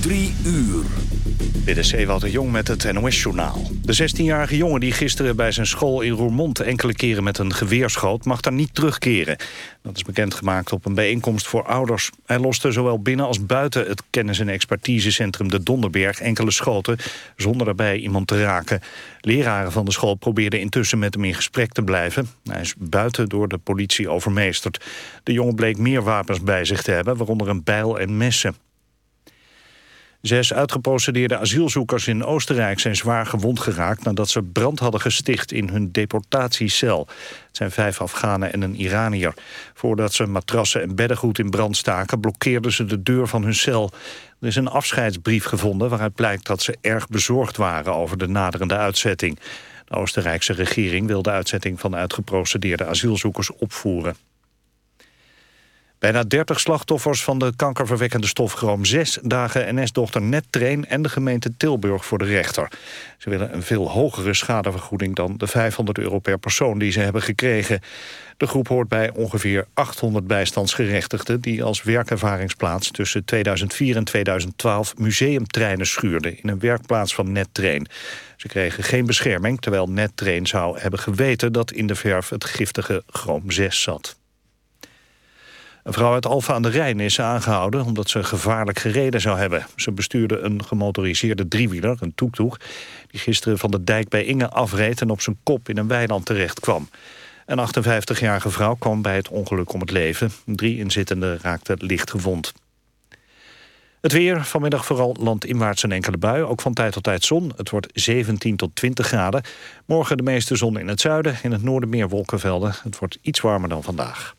Drie uur. Dit is de Jong met het NOS-journaal. De 16-jarige jongen die gisteren bij zijn school in Roermond... enkele keren met een geweer schoot, mag daar niet terugkeren. Dat is bekendgemaakt op een bijeenkomst voor ouders. Hij loste zowel binnen als buiten het kennis- en expertisecentrum De Donderberg... enkele schoten, zonder daarbij iemand te raken. Leraren van de school probeerden intussen met hem in gesprek te blijven. Hij is buiten door de politie overmeesterd. De jongen bleek meer wapens bij zich te hebben, waaronder een bijl en messen. Zes uitgeprocedeerde asielzoekers in Oostenrijk zijn zwaar gewond geraakt... nadat ze brand hadden gesticht in hun deportatiecel. Het zijn vijf Afghanen en een Iranier. Voordat ze matrassen en beddengoed in brand staken... blokkeerden ze de deur van hun cel. Er is een afscheidsbrief gevonden waaruit blijkt dat ze erg bezorgd waren... over de naderende uitzetting. De Oostenrijkse regering wil de uitzetting van uitgeprocedeerde asielzoekers opvoeren. Bijna 30 slachtoffers van de kankerverwekkende stof chroom 6 dagen NS-dochter Nettrain en de gemeente Tilburg voor de rechter. Ze willen een veel hogere schadevergoeding dan de 500 euro per persoon die ze hebben gekregen. De groep hoort bij ongeveer 800 bijstandsgerechtigden die als werkervaringsplaats tussen 2004 en 2012 museumtreinen schuurden in een werkplaats van Nettrain. Ze kregen geen bescherming, terwijl Nettrain zou hebben geweten dat in de verf het giftige chroom 6 zat. Een vrouw uit Alfa aan de Rijn is aangehouden omdat ze gevaarlijk gereden zou hebben. Ze bestuurde een gemotoriseerde driewieler, een toektoek... die gisteren van de dijk bij Inge afreed en op zijn kop in een weiland terecht kwam. Een 58-jarige vrouw kwam bij het ongeluk om het leven. Drie inzittenden raakten licht gewond. Het weer, vanmiddag vooral landinwaarts een enkele bui. Ook van tijd tot tijd zon. Het wordt 17 tot 20 graden. Morgen de meeste zon in het zuiden. In het noorden meer wolkenvelden. Het wordt iets warmer dan vandaag.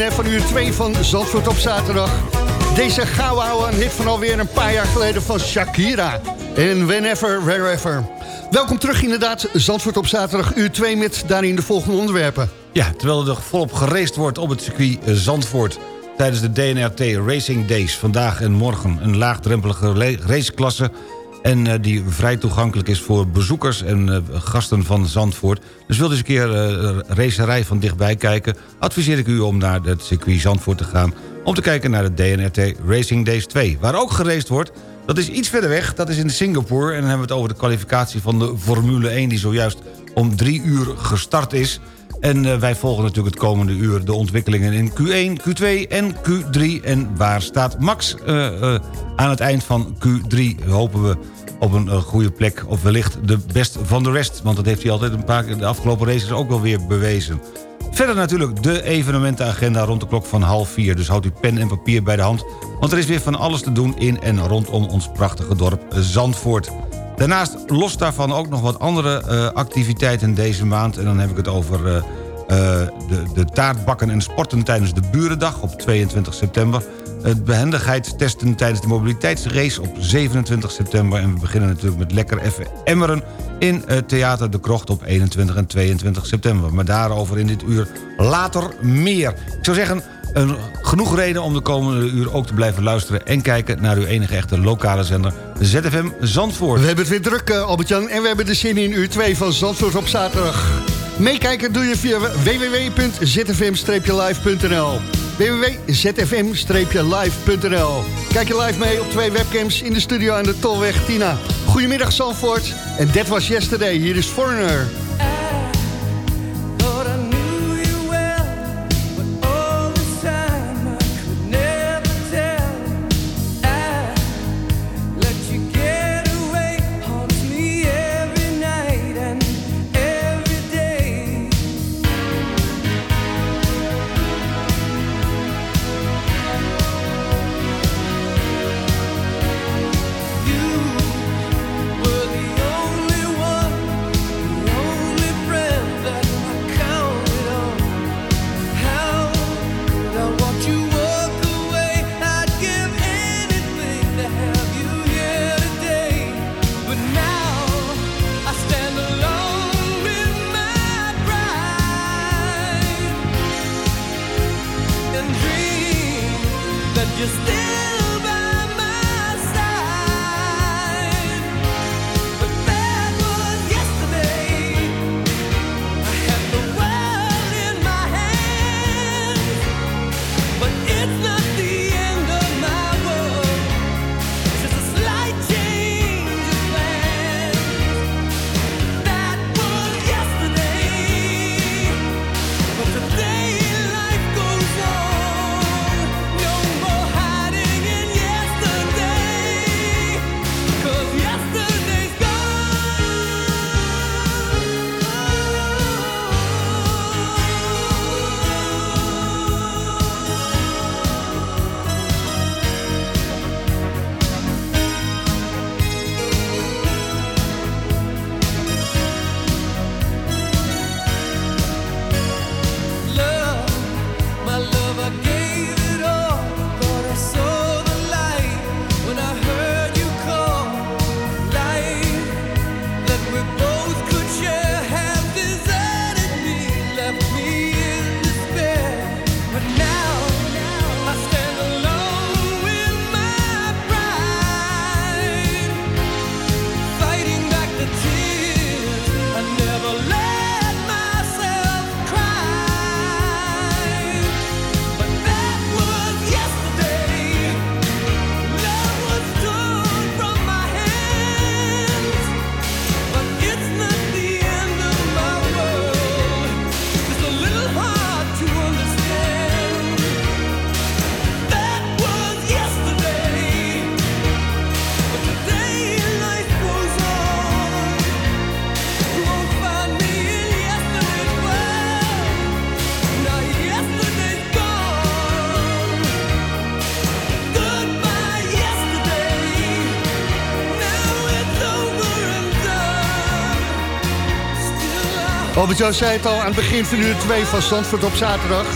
Van uur 2 van Zandvoort op zaterdag. Deze gauw een hit van alweer een paar jaar geleden van Shakira. En whenever, wherever. Welkom terug inderdaad, Zandvoort op zaterdag uur 2 met daarin de volgende onderwerpen. Ja, terwijl er volop geraced wordt op het circuit eh, Zandvoort... tijdens de DNRT Racing Days vandaag en morgen. Een laagdrempelige raceklasse en eh, die vrij toegankelijk is voor bezoekers en eh, gasten van Zandvoort. Dus wilt u eens een keer eh, racerij van dichtbij kijken... adviseer ik u om naar het circuit Zandvoort te gaan... om te kijken naar de DNRT Racing Days 2. Waar ook geraced wordt, dat is iets verder weg. Dat is in Singapore en dan hebben we het over de kwalificatie van de Formule 1... die zojuist om drie uur gestart is... En eh, wij volgen natuurlijk het komende uur de ontwikkelingen in Q1, Q2 en Q3. En waar staat Max eh, eh, aan het eind van Q3? Hopen we op een goede plek of wellicht de best van de rest. Want dat heeft hij altijd een paar keer de afgelopen races ook wel weer bewezen. Verder natuurlijk de evenementenagenda rond de klok van half vier. Dus houdt u pen en papier bij de hand. Want er is weer van alles te doen in en rondom ons prachtige dorp Zandvoort. Daarnaast los daarvan ook nog wat andere eh, activiteiten deze maand. En dan heb ik het over eh, eh, de, de taartbakken en sporten tijdens de Burendag op 22 september. Het behendigheidstesten tijdens de mobiliteitsrace op 27 september. En we beginnen natuurlijk met lekker even emmeren in eh, Theater de Krocht op 21 en 22 september. Maar daarover in dit uur later meer. Ik zou zeggen, een, genoeg reden om de komende uur ook te blijven luisteren... en kijken naar uw enige echte lokale zender ZFM Zandvoort. We hebben het weer druk, eh, Albert-Jan. En we hebben de zin in uur 2 van Zandvoort op zaterdag. Meekijken doe je via www.zfm-live.nl www.zfm-live.nl Kijk je live mee op twee webcams in de studio aan de Tolweg Tina. Goedemiddag Zandvoort. En that was yesterday. Hier is Foreigner. Albert-Jo zei het al aan het begin van uur 2 van Zandvoort op zaterdag.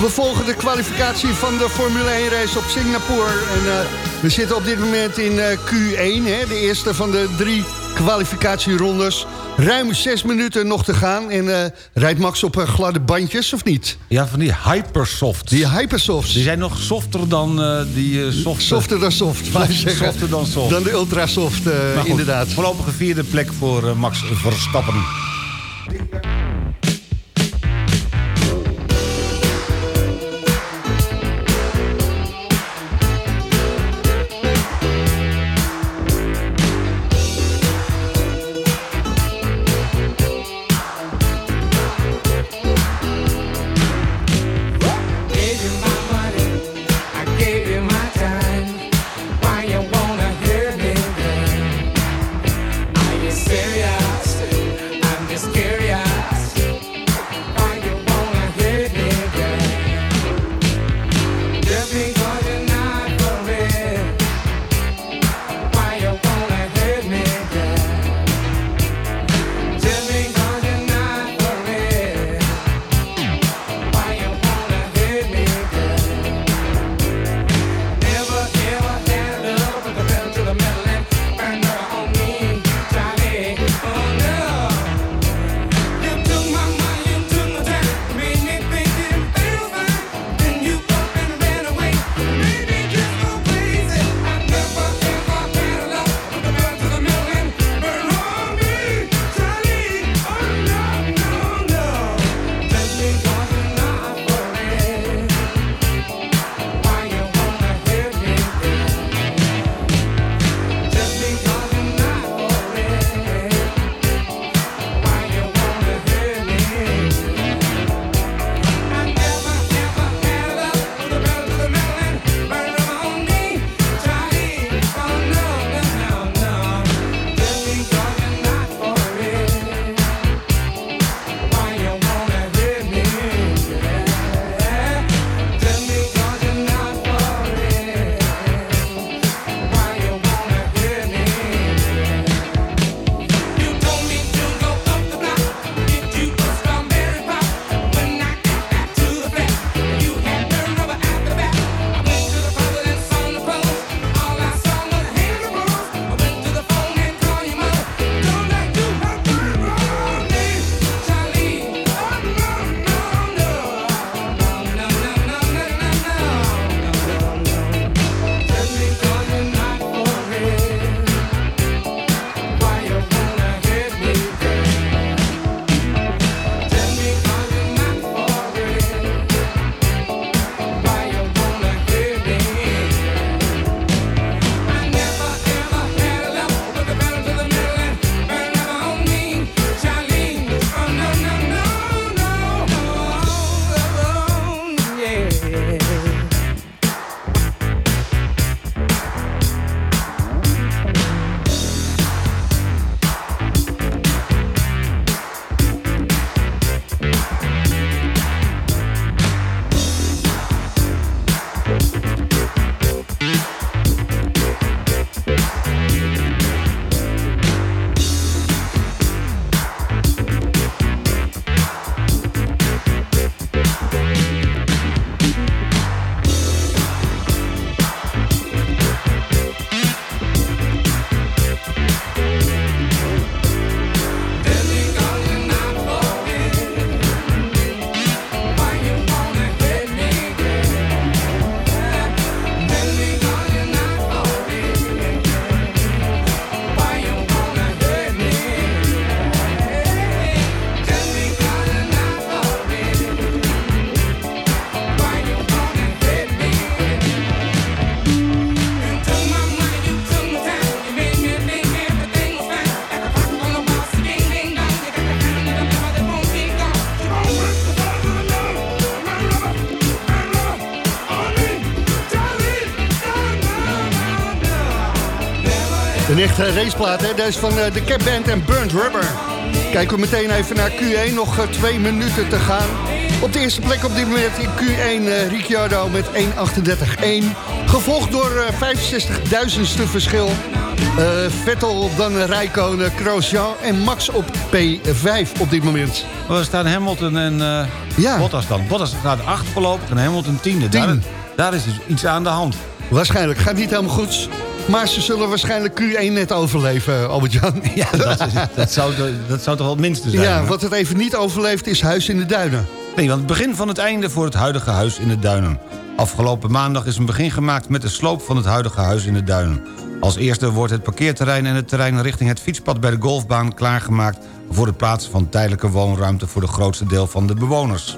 We volgen de kwalificatie van de Formule 1 race op Singapore. En eh, we zitten op dit moment in eh, Q1, hè, de eerste van de drie kwalificatierondes. Ruim zes minuten nog te gaan. En eh, rijdt Max op gladde bandjes, of niet? Ja, van die hypersofts. Die hypersofts. Die zijn nog softer dan die soft. Softer dan soft. Softer dan soft. Dan de ultrasoft, inderdaad. Voorlopige vierde plek voor Max Verstappen. Dica. prachtige raceplaat, hè? Deze van eh, de Cap Band en Burnt Rubber. Kijken we meteen even naar Q1. Nog eh, twee minuten te gaan. Op de eerste plek op dit moment in Q1 uh, Ricciardo met 1.38.1. Gevolgd door 65.000ste verschil. Vettel, dan Rijkonen, Grosjean en Max op P5 op dit moment. We staan Hamilton en ja. Bottas dan. Bottas gaat 8 voorlopig en Hamilton 10e. Daar, is dus iets aan de hand. Waarschijnlijk gaat niet helemaal goed. Maar ze zullen waarschijnlijk Q1 net overleven, Albert-Jan. Ja, dat, is, dat, zou, dat zou toch wel het minste zijn. Ja, hè? wat het even niet overleeft is Huis in de Duinen. Nee, want het begin van het einde voor het huidige huis in de Duinen. Afgelopen maandag is een begin gemaakt met de sloop van het huidige huis in de Duinen. Als eerste wordt het parkeerterrein en het terrein richting het fietspad bij de golfbaan klaargemaakt... voor het plaatsen van tijdelijke woonruimte voor de grootste deel van de bewoners.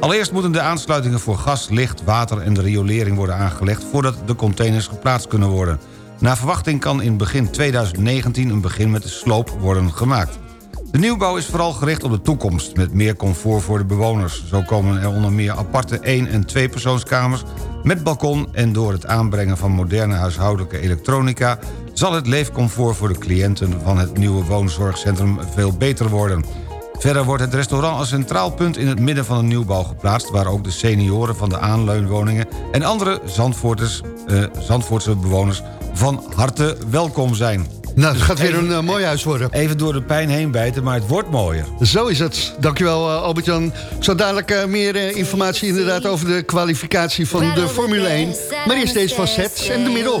Allereerst moeten de aansluitingen voor gas, licht, water en de riolering worden aangelegd... voordat de containers geplaatst kunnen worden. Naar verwachting kan in begin 2019 een begin met de sloop worden gemaakt. De nieuwbouw is vooral gericht op de toekomst... met meer comfort voor de bewoners. Zo komen er onder meer aparte 1- en 2-persoonskamers... met balkon en door het aanbrengen van moderne huishoudelijke elektronica... zal het leefcomfort voor de cliënten van het nieuwe woonzorgcentrum veel beter worden. Verder wordt het restaurant als centraal punt in het midden van de nieuwbouw geplaatst... waar ook de senioren van de aanleunwoningen en andere Zandvoorters, eh, Zandvoortse bewoners van harte welkom zijn. Nou, het gaat weer een eh, mooi huis worden. Even door de pijn heen bijten, maar het wordt mooier. Zo is het. Dankjewel uh, Albert-Jan. Zo dadelijk eh, meer eh, informatie inderdaad over de kwalificatie van de Formule 1. Maar eerst deze van Sets en de middel.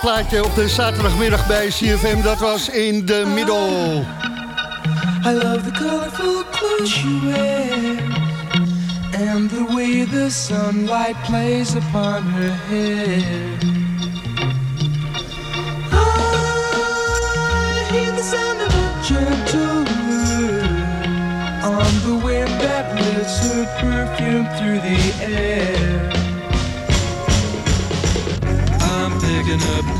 plaatje op de zaterdagmiddag bij CFM. Dat was in de middel. I love the colorful clothes she wears and the way the sunlight plays upon her hair. I hear the sound of a gentle on the wind that lifts her perfume through the air. Picking up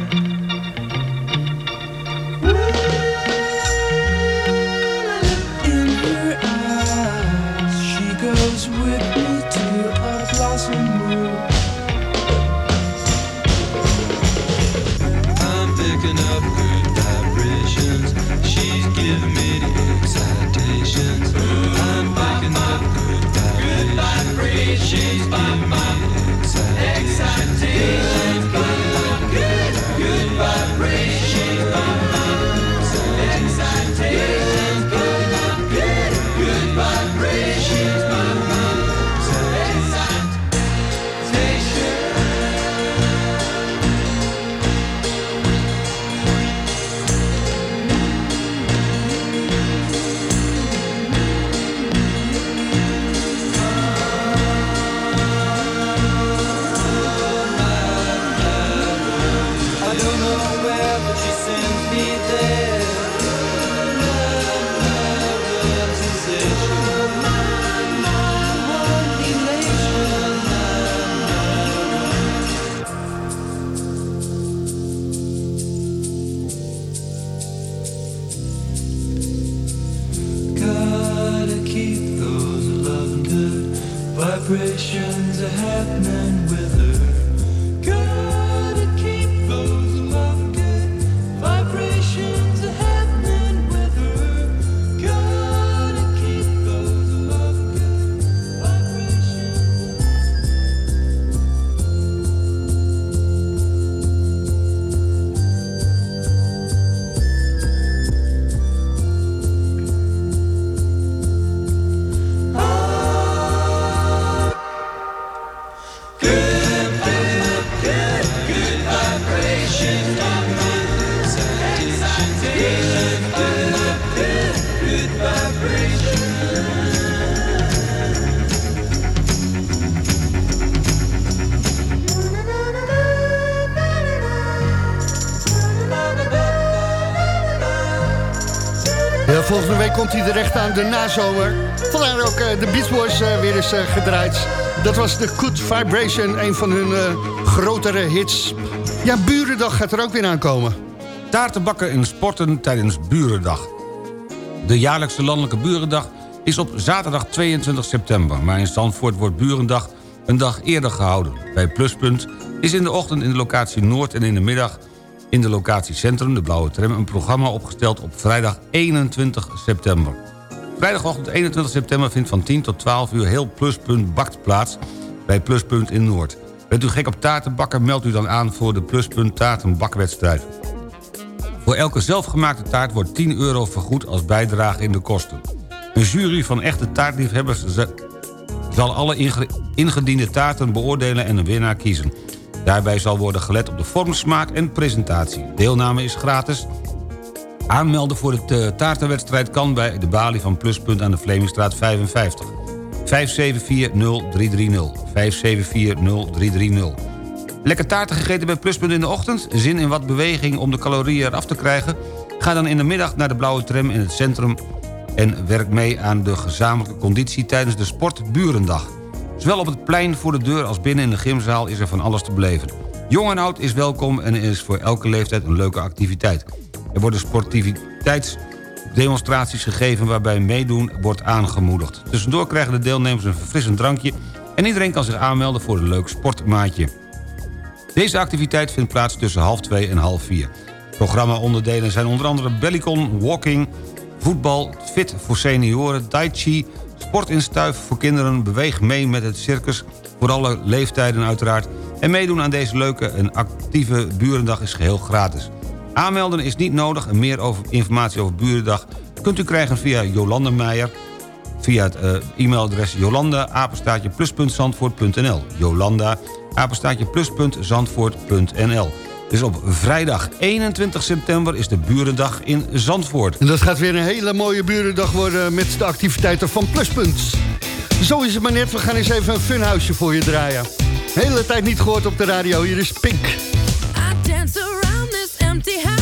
Volgende week komt hij er echt aan, de nazomer. Vandaar ook eh, de Beach Boys eh, weer eens eh, gedraaid. Dat was de Good Vibration, een van hun grotere hits. Ja, Burendag gaat er ook weer aankomen. Taarten bakken en sporten tijdens Burendag. De jaarlijkse landelijke Burendag is op zaterdag 22 september... maar in Zandvoort wordt Burendag een dag eerder gehouden. Bij Pluspunt is in de ochtend in de locatie Noord en in de middag... in de locatie Centrum, de Blauwe Tram... een programma opgesteld op vrijdag 21 september. Vrijdagochtend 21 september vindt van 10 tot 12 uur heel Pluspunt bakt plaats... bij Pluspunt in Noord. Bent u gek op taarten bakken, meldt u dan aan voor de Pluspunt taartenbakwedstrijd. Voor elke zelfgemaakte taart wordt 10 euro vergoed als bijdrage in de kosten. Een jury van echte taartliefhebbers zal alle inge- ingediende taarten beoordelen en een winnaar kiezen. Daarbij zal worden gelet op de vorm, smaak en presentatie. Deelname is gratis. Aanmelden voor de eh, taartenwedstrijd kan bij de balie van Pluspunt aan de Vlemingstraat 55. 574-0330. 574-0330. Lekker taarten gegeten bij Pluspunt in de ochtend? Zin in wat beweging om de calorieën eraf te krijgen? Ga dan in de middag naar de blauwe tram in het centrum... en werk mee aan de gezamenlijke conditie tijdens de Sportburendag. Zowel op het plein voor de deur als binnen in de gymzaal is er van alles te beleven. Jong en oud is welkom en is voor elke leeftijd een leuke activiteit. Er worden sportiviteitsdemonstraties gegeven waarbij meedoen wordt aangemoedigd. Tussendoor krijgen de deelnemers een verfrissend drankje... en iedereen kan zich aanmelden voor een leuk sportmaatje. Deze activiteit vindt plaats tussen half twee en half vier. Programma-onderdelen zijn onder andere bellycon, walking, voetbal, fit voor senioren, tai chi, sport in stuif voor kinderen, beweeg mee met het circus, voor alle leeftijden uiteraard. En meedoen aan deze leuke en actieve Burendag is geheel gratis. Aanmelden is niet nodig. En meer over, informatie over Burendag kunt u krijgen via Jolande Meijer. Via het eh, e-mailadres jolanda apenstaartje plus.zandvoort.nl jolanda apenstaartje plus.zandvoort.nl Dus op vrijdag 21 september is de Burendag in Zandvoort. En dat gaat weer een hele mooie burendag worden met de activiteiten van Pluspunt. Zo is het maar net, we gaan eens even een funhuisje voor je draaien. Hele tijd niet gehoord op de radio, hier is Pink. I dance around this empty house,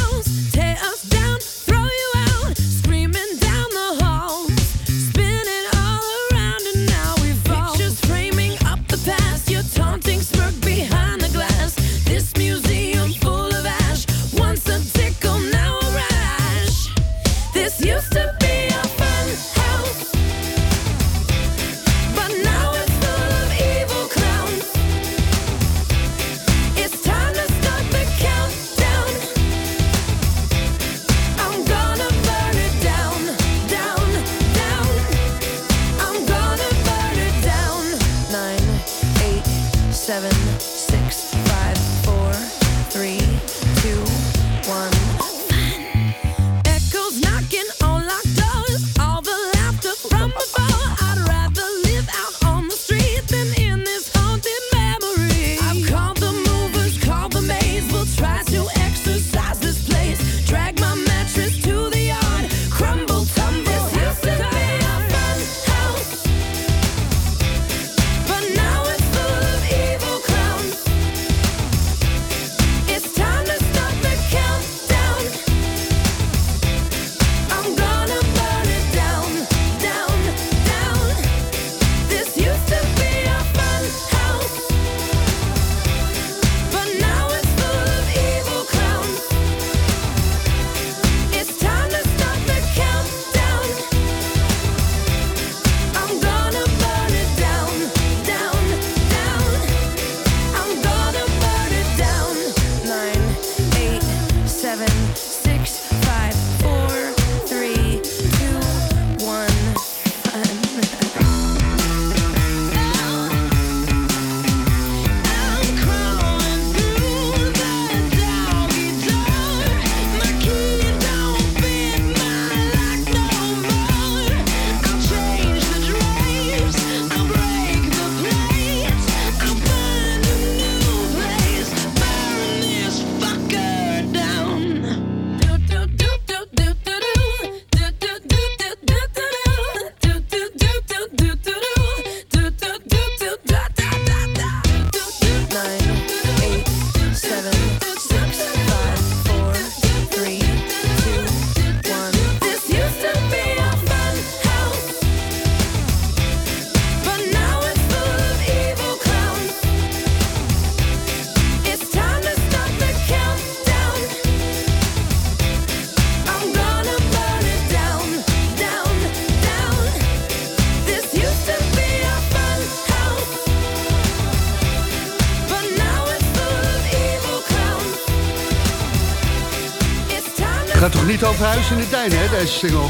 hè, deze single?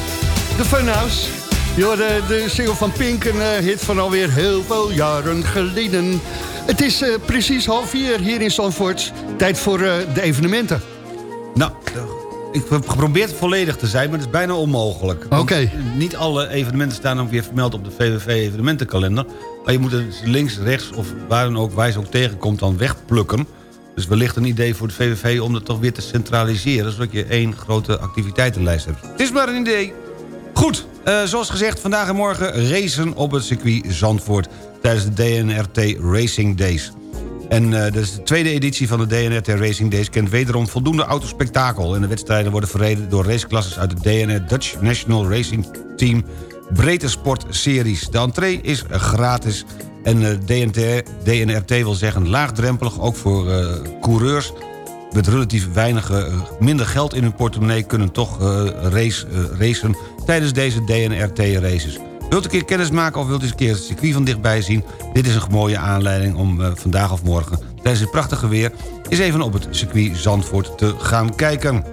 De Funhouse. Je de single van Pink, een eh, hit van alweer heel veel jaren geleden. Het is eh, precies half vier hier in Zandvoort. Tijd voor eh, de evenementen. Nou, ik heb geprobeerd volledig te zijn, maar het is bijna onmogelijk. Oké. Niet alle evenementen staan ook weer vermeld op de VVV-evenementenkalender. Maar je moet het links, rechts of waar dan ook, waar je ze ook tegenkomt, dan wegplukken. Dus wellicht een idee voor de VVV om dat toch weer te centraliseren... zodat je één grote activiteitenlijst hebt. Het is maar een idee. Goed, eh, zoals gezegd, vandaag en morgen racen op het circuit Zandvoort... tijdens de DNRT Racing Days. En eh dat is de tweede editie van de DNRT Racing Days... kent wederom voldoende autospektakel. En de wedstrijden worden verreden door raceklasses uit de DNR Dutch National Racing Team... Breedte Sport Series. De entree is gratis en eh, DNT, DNRT wil zeggen laagdrempelig... ook voor eh, coureurs met relatief weinig, eh, minder geld in hun portemonnee... kunnen toch race, racen tijdens deze DNRT-races. Wilt u een keer kennis maken of wilt u eens een keer het circuit van dichtbij zien? Dit is een mooie aanleiding om vandaag of morgen... tijdens het prachtige weer eens even op het circuit Zandvoort te gaan kijken.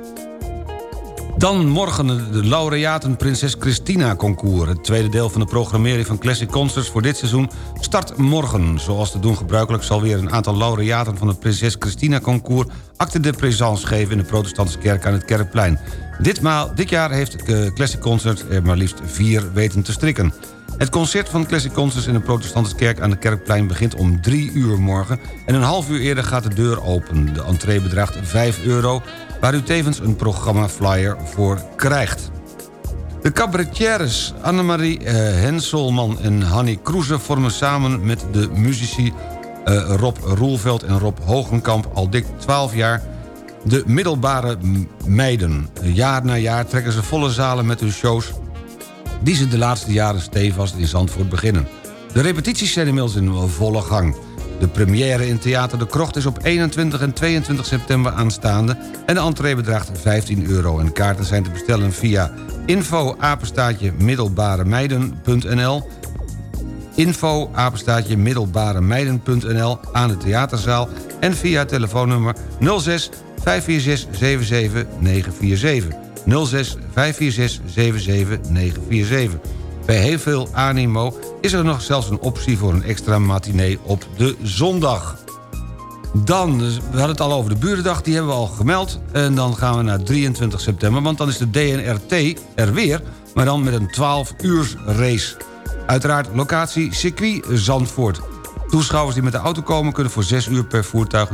Dan morgen de laureaten Prinses Christina concours. Het tweede deel van de programmering van Classic Concerts voor dit seizoen start morgen. Zoals te doen gebruikelijk zal weer een aantal laureaten van het Prinses Christina concours acte de présence geven in de protestantse kerk aan het Kerkplein. Ditmaal, dit jaar heeft eh, Classic Concert er maar liefst vier weten te strikken. Het concert van Classic Concerts in de protestantse kerk aan de Kerkplein begint om 3 uur morgen... en een half uur eerder gaat de deur open. De entree bedraagt 5 euro, waar u tevens een programma-flyer voor krijgt. De cabaretières Annemarie eh, Henselman en Hanny Kroeze vormen samen met de muzici eh, Rob Roelveld en Rob Hogenkamp al dik 12 jaar de middelbare meiden. Jaar na jaar trekken ze volle zalen met hun shows die ze de laatste jaren stevast in Zandvoort beginnen. De repetities zijn inmiddels in volle gang. De première in Theater de Krocht is op 21 en 22 september aanstaande... en de entree bedraagt 15 euro. En kaarten zijn te bestellen via info middelbaremeiden.nl info middelbaremeiden.nl aan de theaterzaal... en via telefoonnummer 06 546 77 947. 06 546 77 947. Bij heel veel animo is er nog zelfs een optie voor een extra matinee op de zondag. Dan, we hadden het al over de Burendag, die hebben we al gemeld. En dan gaan we naar 23 september, want dan is de DNRT er weer... maar dan met een 12 uur race. Uiteraard locatie circuit Zandvoort. Toeschouwers die met de auto komen kunnen voor 6 uur per voertuig...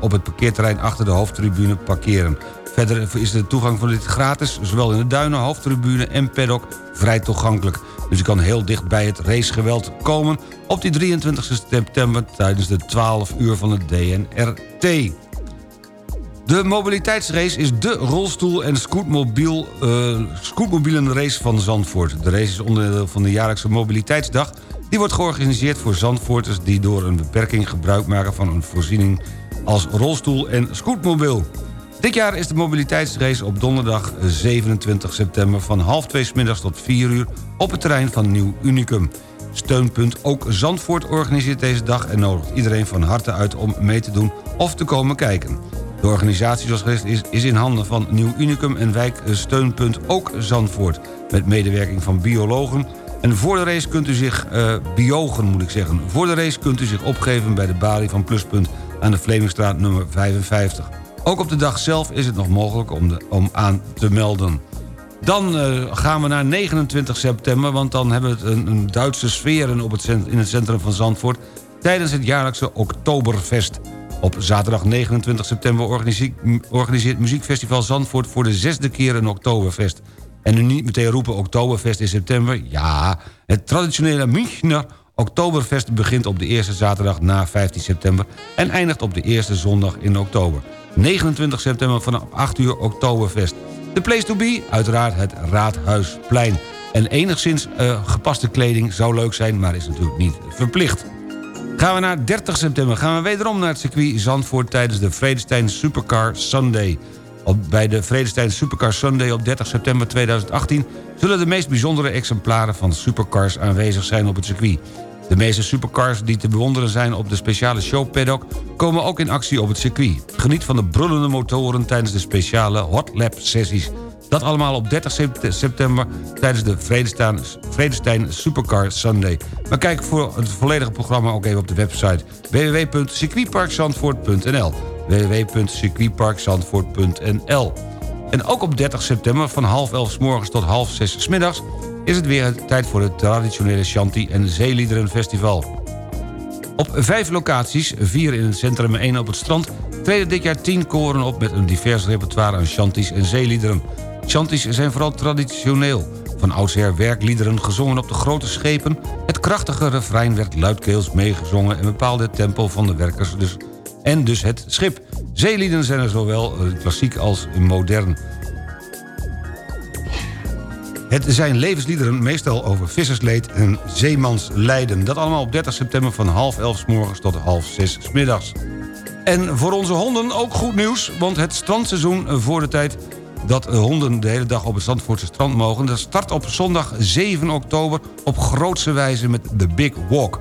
op het parkeerterrein achter de hoofdtribune parkeren. Verder is de toegang voor dit gratis, zowel in de duinen, hoofdtribune en paddock vrij toegankelijk. Dus je kan heel dicht bij het racegeweld komen op die 23 september tijdens de 12 uur van het DNRT. De mobiliteitsrace is de rolstoel- en scootmobiel, eh, scootmobielenrace van Zandvoort. De race is onderdeel van de jaarlijkse mobiliteitsdag. Die wordt georganiseerd voor Zandvoorters die door een beperking gebruik maken van een voorziening als rolstoel en scootmobiel. Dit jaar is de mobiliteitsrace op donderdag 27 september... van half twee middags tot 4 uur op het terrein van Nieuw Unicum. Steunpunt Ook Zandvoort organiseert deze dag... en nodigt iedereen van harte uit om mee te doen of te komen kijken. De organisatie zoals gezegd is, in handen van Nieuw Unicum en wijk Steunpunt Ook Zandvoort... met medewerking van biologen... En voor de race kunt u zich, eh, biogen moet ik zeggen... voor de race kunt u zich opgeven bij de balie van Pluspunt... aan de Vlemingstraat nummer 55. Ook op de dag zelf is het nog mogelijk om, de, om aan te melden. Dan eh, gaan we naar 29 september, want dan hebben we een, een Duitse sfeer op het, in het centrum van Zandvoort... tijdens het jaarlijkse Oktoberfest. Op zaterdag 29 september organise- organiseert Muziekfestival Zandvoort... voor de zesde keer een Oktoberfest. En nu niet meteen roepen Oktoberfest in september. Ja, het traditionele Münchner Oktoberfest begint op de eerste zaterdag na 15 september... en eindigt op de eerste zondag in oktober. 29 september vanaf 8 uur Oktoberfest. De place to be, uiteraard het Raadhuisplein. En enigszins eh, gepaste kleding zou leuk zijn, maar is natuurlijk niet verplicht. Gaan we naar 30 september. Gaan we wederom naar het circuit Zandvoort... tijdens de Vredestein Supercar Sunday. Op, bij de Vredestein Supercar Sunday op 30 september 2018... zullen de meest bijzondere exemplaren van supercars aanwezig zijn op het circuit. De meeste supercars die te bewonderen zijn op de speciale show paddock... komen ook in actie op het circuit. Geniet van de brullende motoren tijdens de speciale hot lap sessies. Dat allemaal op 30 sept- september tijdens de Vredestein, Supercar Sunday. Maar kijk voor het volledige programma ook even op de website www.circuitparkzandvoort.nl www.circuitparkzandvoort.nl En ook op 30 september van half elf s morgens tot half zes middags... is het weer tijd voor het traditionele Shanti en Zeeliederenfestival. Op vijf locaties, vier in het centrum en één op het strand... treden dit jaar tien koren op met een divers repertoire aan shanties en zeeliederen. Shanties zijn vooral traditioneel. Van oudsher werkliederen gezongen op de grote schepen. Het krachtige refrein werd luidkeels meegezongen... en bepaalde het tempo van de werkers dus, en dus het schip. Zeelieden zijn er zowel eh, klassiek als modern. Het zijn levensliederen meestal over vissersleed en zeemanslijden. Dat allemaal op 30 september van half elf s morgens tot half zes middags. En voor onze honden ook goed nieuws, want het strandseizoen voor de tijd dat honden de hele dag op het Zandvoortse strand mogen... dat start op zondag 7 oktober op grootse wijze met de Big Walk.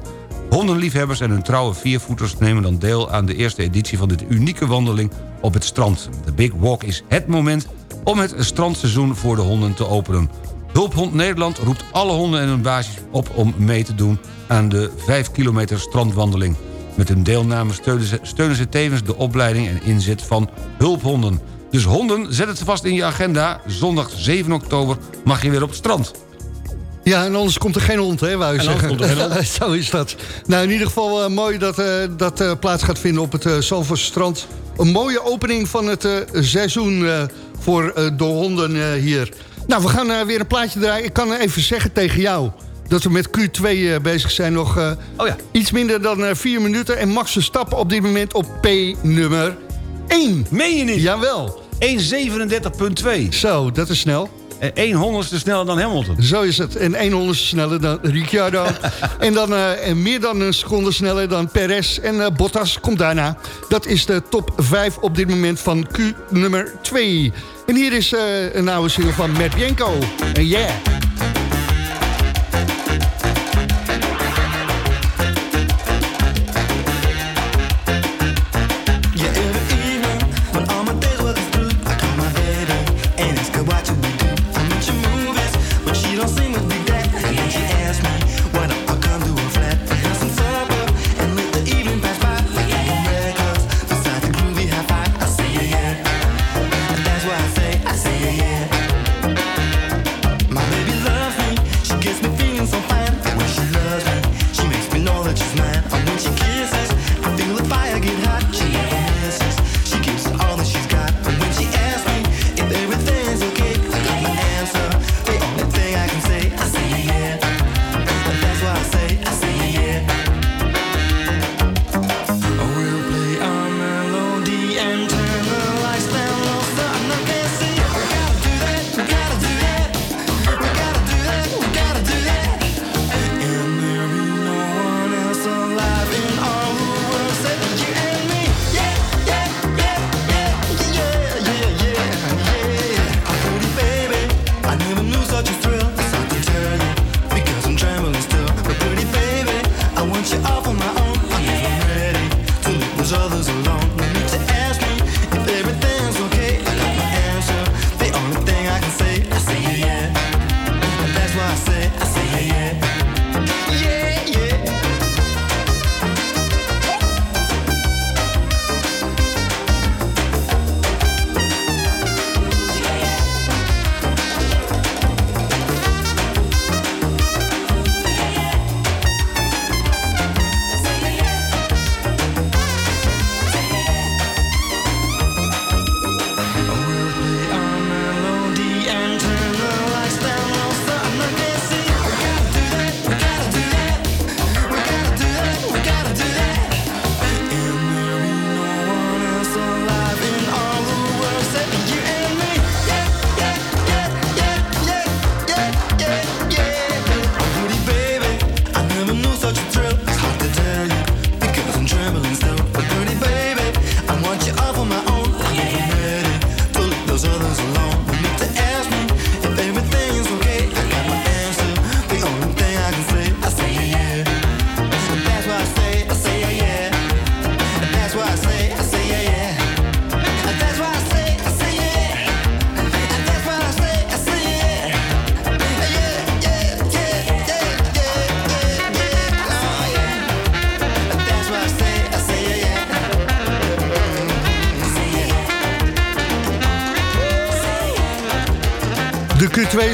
Hondenliefhebbers en hun trouwe viervoeters nemen dan deel aan de eerste editie van dit unieke wandeling op het strand. De Big Walk is het moment om het strandseizoen voor de honden te openen. Hulphond Nederland roept alle honden en hun baasjes op om mee te doen aan de 5 kilometer strandwandeling. Met hun deelname steunen ze, steunen ze tevens de opleiding en inzet van hulphonden. Dus honden, zet het vast in je agenda. Zondag 7 oktober mag je weer op het strand. Ja, en anders komt er geen hond, hè, wou je En anders zeggen. komt er geen hond. Zo is dat. Nou, in ieder geval eh, mooi dat eh, dat eh, plaats gaat vinden op het uh, strand. Een mooie opening van het eh, seizoen eh, voor eh, de honden eh, hier. Nou, we gaan eh, weer een plaatje draaien. Ik kan even zeggen tegen jou dat we met Q2 eh, bezig zijn. Nog eh, Oh ja. iets minder dan vier minuten. En Max Verstappen op dit moment op P-nummer 1. Meen je niet? Jawel. 1.37.2. Zo, dat is snel. En 1 honderdste sneller dan Hamilton. Zo is het. En 1 honderdste sneller dan Ricciardo. en dan eh, en meer dan een seconde sneller dan Perez. En eh, Bottas komt daarna. Dat is de top 5 op dit moment van Q nummer 2. En hier is eh, een oude single van Matt. En. Yeah,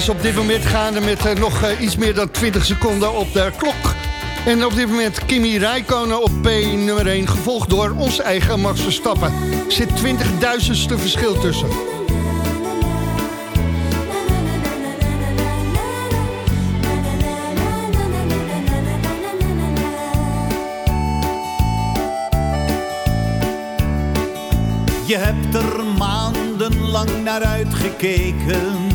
op dit moment gaande met eh, nog eh, iets meer dan 20 seconden op de klok. En op dit moment Kimi Räikkönen op P nummer 1, gevolgd door ons eigen Max Verstappen. Er zit 20.000ste verschil tussen. Je hebt er maandenlang naar uitgekeken.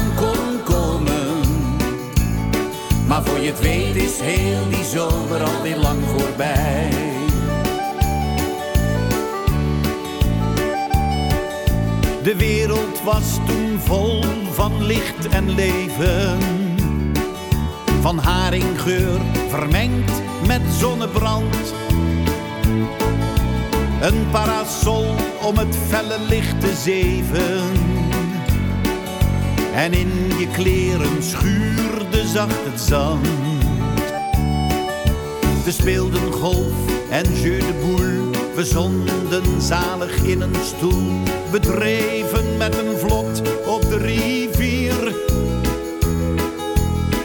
Maar voor je het weet is heel die zomer alweer lang voorbij. De wereld was toen vol van licht en leven. Van haringgeur vermengd met zonnebrand. Een parasol om het felle licht te zeven. En in je kleren schuurde zacht het zand. We speelden golf en jeu de boule. We zonden zalig in een stoel. We dreven met een vlot op de rivier.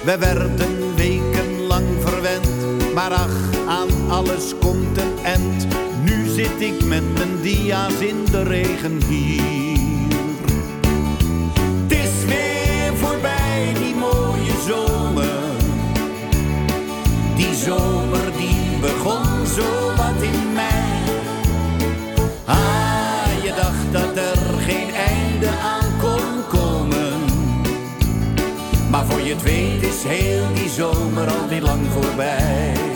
We werden wekenlang verwend. Maar ach, aan alles komt een end. Nu zit ik met mijn dia's in de regen hier. Zo wat in mei. Ah, je dacht dat er geen einde aan kon komen. Maar voor je het weet is heel die zomer alweer lang voorbij.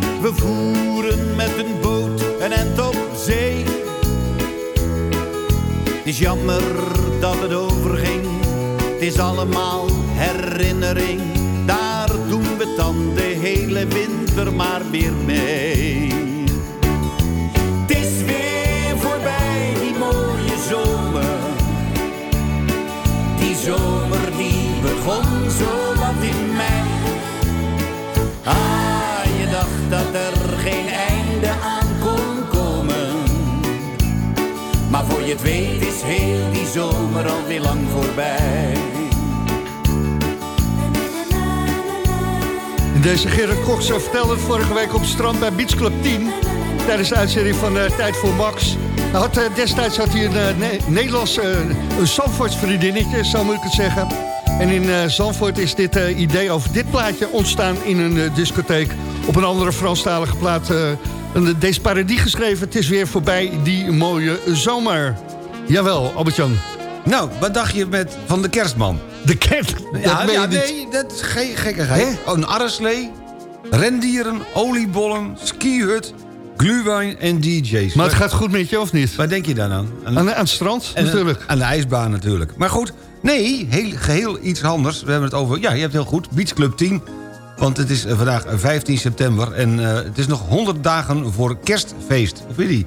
We voeren met een boot een end op zee. Het is jammer dat het overging, het is allemaal herinnering. Daar doen we dan de hele winter maar weer mee. Het is weer voorbij, die mooie zomer. Die zomer die begon zo wat in mei. Ah, geen einde aan kon komen. Maar voor je het weet is heel die zomer alweer lang voorbij. Deze Gerrit Koch zo vertelde vorige week op het strand bij Beach Club 10. Tijdens de uitzending van eh, Tijd voor Max. Had, eh, destijds had hij een eh, Ne- eh, een moet ik het zeggen. En in eh, Zandvoort is dit eh, idee over dit plaatje ontstaan in een eh, discotheek. Op een andere Franstalige plaat, een Desparadis geschreven. Het is weer voorbij die mooie zomer. Jawel, Albert-Jan. Nou, wat dacht je met, van de kerstman? De kerst? Ja, nee, dat is geen gekkigheid. Oh, een arreslee, rendieren, oliebollen, skihut, gluwijn en DJ's. Maar het gaat goed met je, of niet? Waar denk je dan aan? Aan, aan het strand, En, natuurlijk. Aan de ijsbaan natuurlijk. Maar goed, Nee, heel, geheel iets anders. We hebben het over, ja, je hebt heel goed, Beach Club 10. Want het is eh, vandaag 15 september en eh, het is nog 100 dagen voor kerstfeest. Of weet je?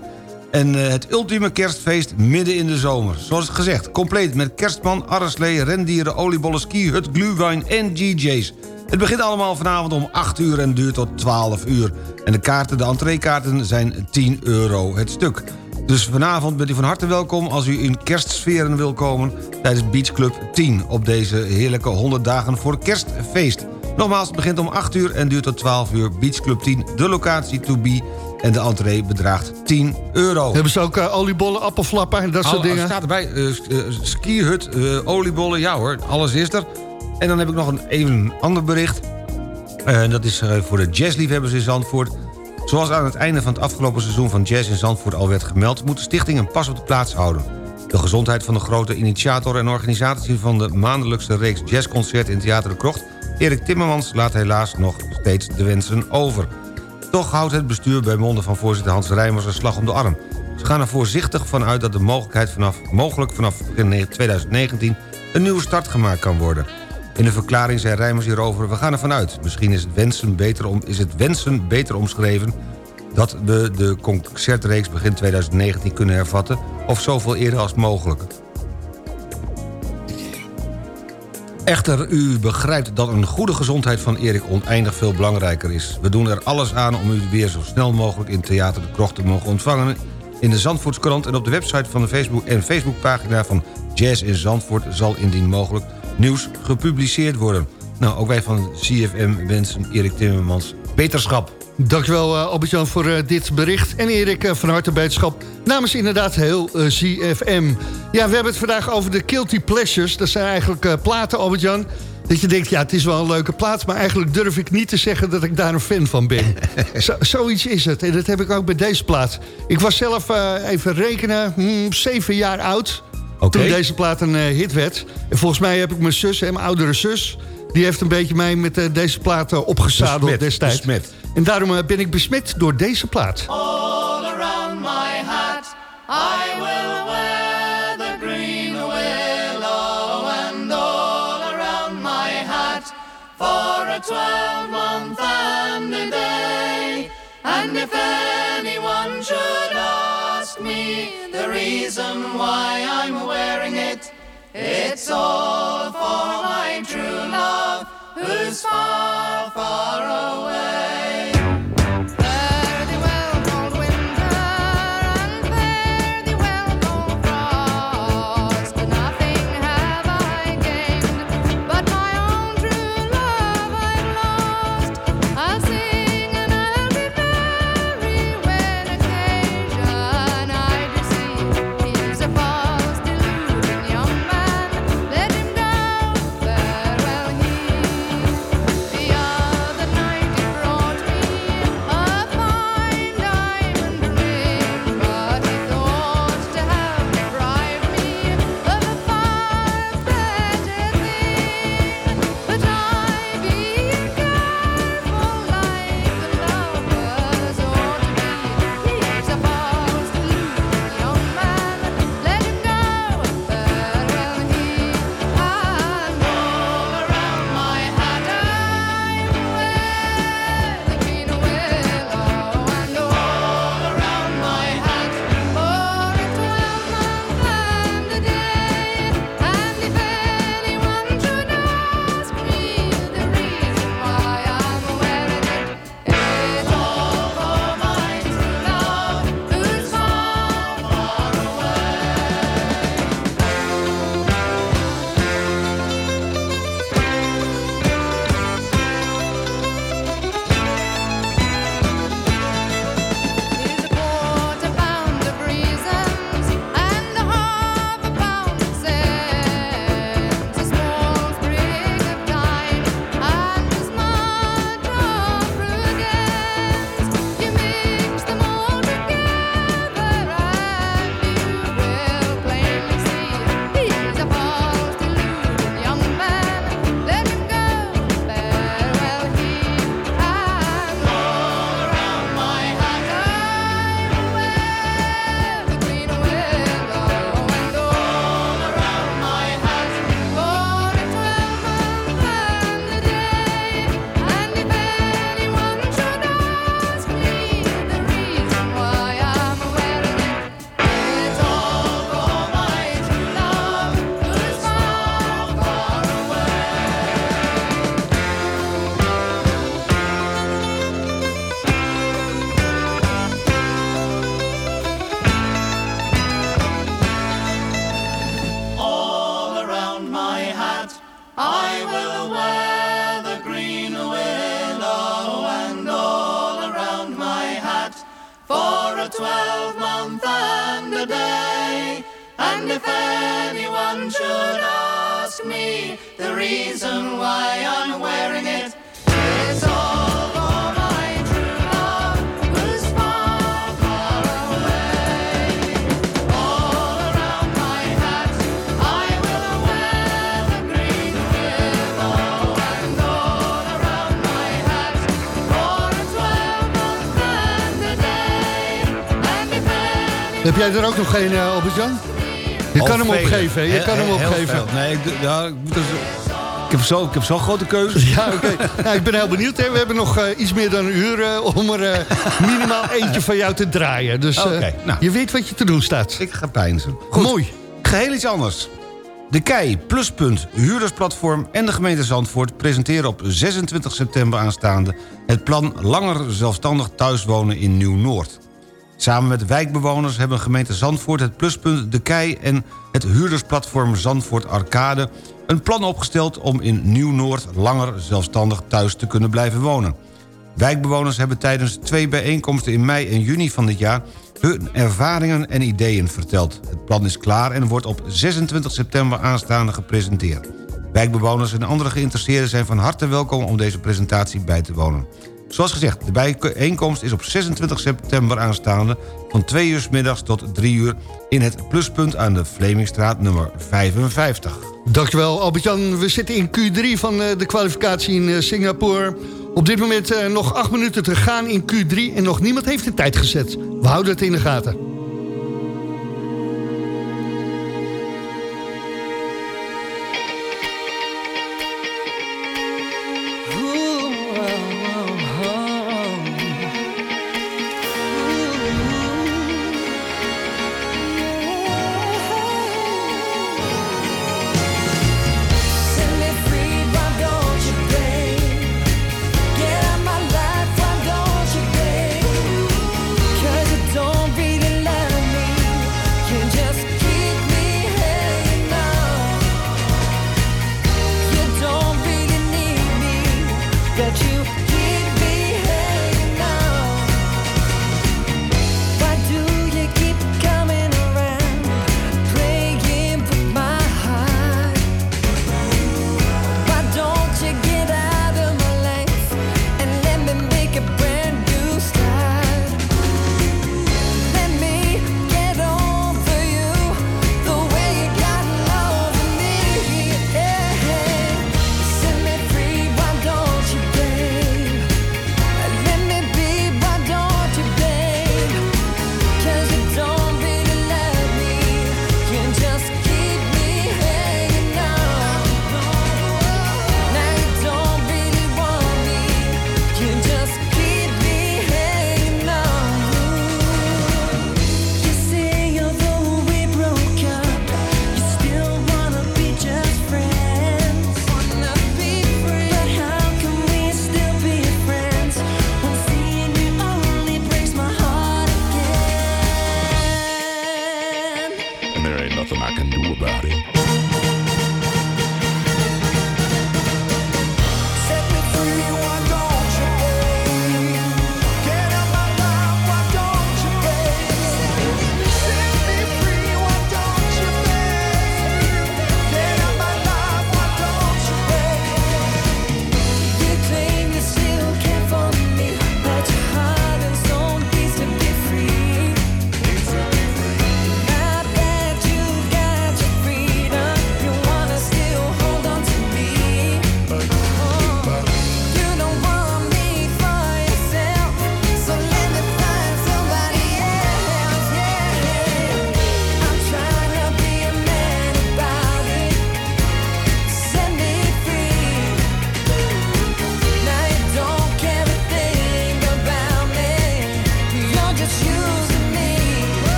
En eh, het ultieme kerstfeest midden in de zomer. Zoals gezegd, compleet met kerstman, arreslee, rendieren, oliebollen, skihut, glühwein en DJ's. Het begint allemaal vanavond om 8 uur en duurt tot 12 uur. En de kaarten, de entreekaarten zijn 10 euro het stuk. Dus vanavond bent u van harte welkom als u in kerstsferen wil komen... tijdens Beach Club 10 op deze heerlijke 100 dagen voor kerstfeest. Nogmaals, het begint om 8 uur en duurt tot 12 uur. Beach Club 10, de locatie to be. En de entree bedraagt 10 euro. Hebben ze ook eh, oliebollen, appelflappen en dat soort Al- dingen? staat erbij, sk- eh, skihut, oliebollen, ja hoor, alles is er. En dan heb ik nog een, even een ander bericht. Eh, dat is eh, voor de jazzliefhebbers in Zandvoort. Zoals aan het einde van het afgelopen seizoen van Jazz in Zandvoort al werd gemeld... moet de stichting een pas op de plaats houden. De gezondheid van de grote initiator en organisatie van de maandelijkse reeks jazzconcerten in Theater de Krocht... Erik Timmermans laat helaas nog steeds de wensen over. Toch houdt het bestuur bij monden van voorzitter Hans Rijmers een slag om de arm. Ze gaan er voorzichtig van uit dat de mogelijkheid vanaf, mogelijk vanaf begin 2019 een nieuwe start gemaakt kan worden. In de verklaring zei Rijmers hierover, we gaan ervan uit. Misschien is het wensen beter, om, is het wensen beter omschreven dat we de concertreeks begin 2019 kunnen hervatten... of zoveel eerder als mogelijk. Echter, u begrijpt dat een goede gezondheid van Erik oneindig veel belangrijker is. We doen er alles aan om u weer zo snel mogelijk in Theater de Krocht te mogen ontvangen... in de Zandvoortskrant en op de website van de Facebook en Facebookpagina van Jazz in Zandvoort... zal indien mogelijk nieuws gepubliceerd worden. Nou, ook wij van CFM wensen Erik Timmermans beterschap. Dankjewel uh, Albert-Jan voor uh, dit bericht. En Erik, uh, van harte beterschap namens inderdaad heel CFM. Ja, we hebben het vandaag over de Guilty Pleasures. Dat zijn eigenlijk platen, Albert-Jan. Dat je denkt, ja, het is wel een leuke plaat... maar eigenlijk durf ik niet te zeggen dat ik daar een fan van ben. Zo, zoiets is het. En dat heb ik ook bij deze plaat. Ik was zelf, even rekenen, hmm, zeven jaar oud... Okay. toen deze plaat een hit werd. En volgens mij heb ik mijn zus, hè, mijn oudere zus... die heeft een beetje mij met deze plaat opgezadeld besmet, destijds. Besmet. En daarom ben ik besmet door deze plaat. All around my hat, I will wear the green willow, and all around my hat for a twelve-month and a day. And if anyone should ask me reason why I'm wearing it, it's all for my true love, who's far, far away. A twelvemonth and a day. And if anyone should ask me the reason why I'm wearing it, Heb jij er ook nog geen, eh, Albert-Jan? Je kan hem opgeven, je kan hem opgeven. Nee, ik, doe- ja, ik, moet dus, ik heb zo- zo'n grote keuze. Ja, oké. Nou, ik ben heel benieuwd. Hè. We hebben nog eh, iets meer dan een uur eh, om er minimaal eentje van jou te draaien. Dus nou. je weet wat je te doen staat. Ik ga pijnzen. Mooi. Geheel iets anders. De KEI, Pluspunt, Huurdersplatform en de gemeente Zandvoort... presenteren op 26 september aanstaande... het plan Langer Zelfstandig Thuiswonen in Nieuw-Noord. Samen met wijkbewoners hebben gemeente Zandvoort... het Pluspunt, de KEI en het huurdersplatform Zandvoort Arcade... een plan opgesteld om in Nieuw-Noord langer zelfstandig thuis te kunnen blijven wonen. Wijkbewoners hebben tijdens twee bijeenkomsten in mei en juni van dit jaar... hun ervaringen en ideeën verteld. Het plan is klaar en wordt op 26 september aanstaande gepresenteerd. Wijkbewoners en andere geïnteresseerden zijn van harte welkom... om deze presentatie bij te wonen. Zoals gezegd, de bijeenkomst is op 26 september aanstaande... van 2 uur middags tot 3 uur in het pluspunt aan de Vlemingstraat nummer 55. Dankjewel Albert-Jan. We zitten in Q3 van eh, de kwalificatie in eh, Singapore. Op dit moment eh, nog acht minuten te gaan in Q3 en nog niemand heeft de tijd gezet. We houden het in de gaten.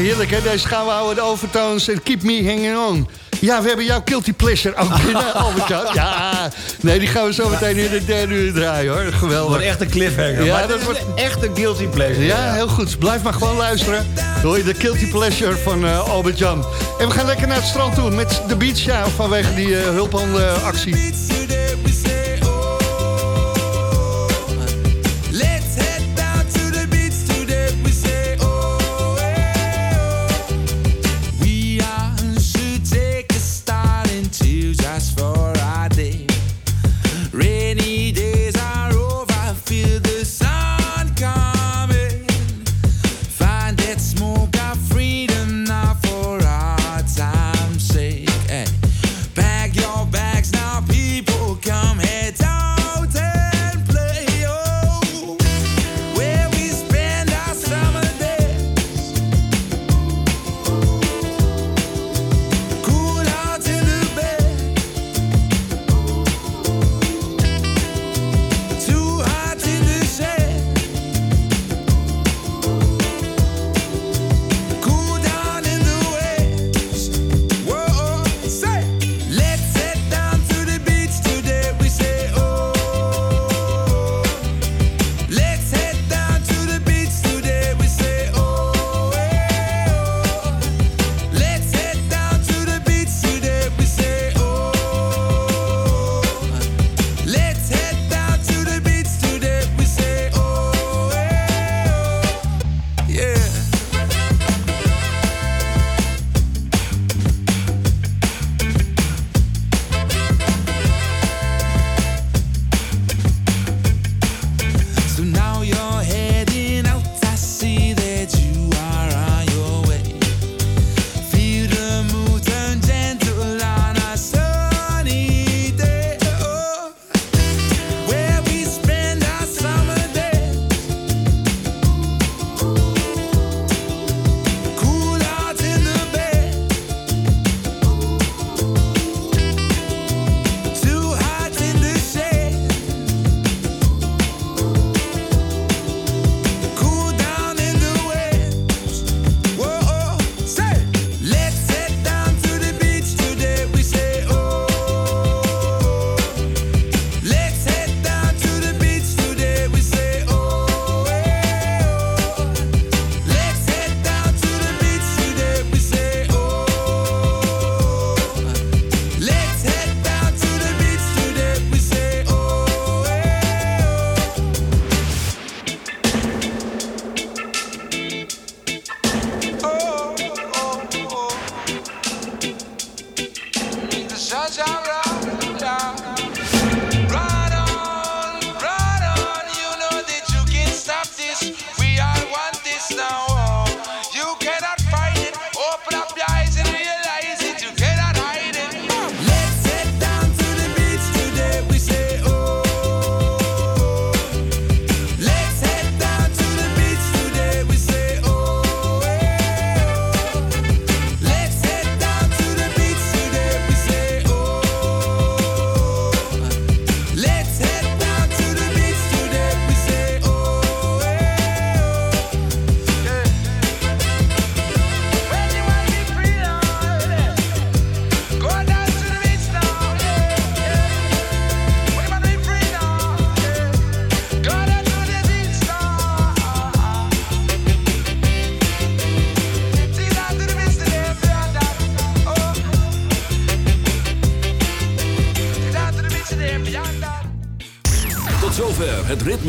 heerlijk hè, deze gaan we houden overtones en keep me hanging on. Ja, we hebben jouw guilty pleasure ook binnen, Albert Ja, nee, die gaan we zo meteen in de derde uur draaien hoor. Geweldig. Wordt echt een cliffhanger. Ja, dat wordt echt een guilty pleasure. Ja, heel goed. Blijf maar gewoon luisteren. Hoor je de guilty pleasure van eh, Albert Jan. En we gaan lekker naar het strand toe met de beach, ja, vanwege die eh, uh, actie.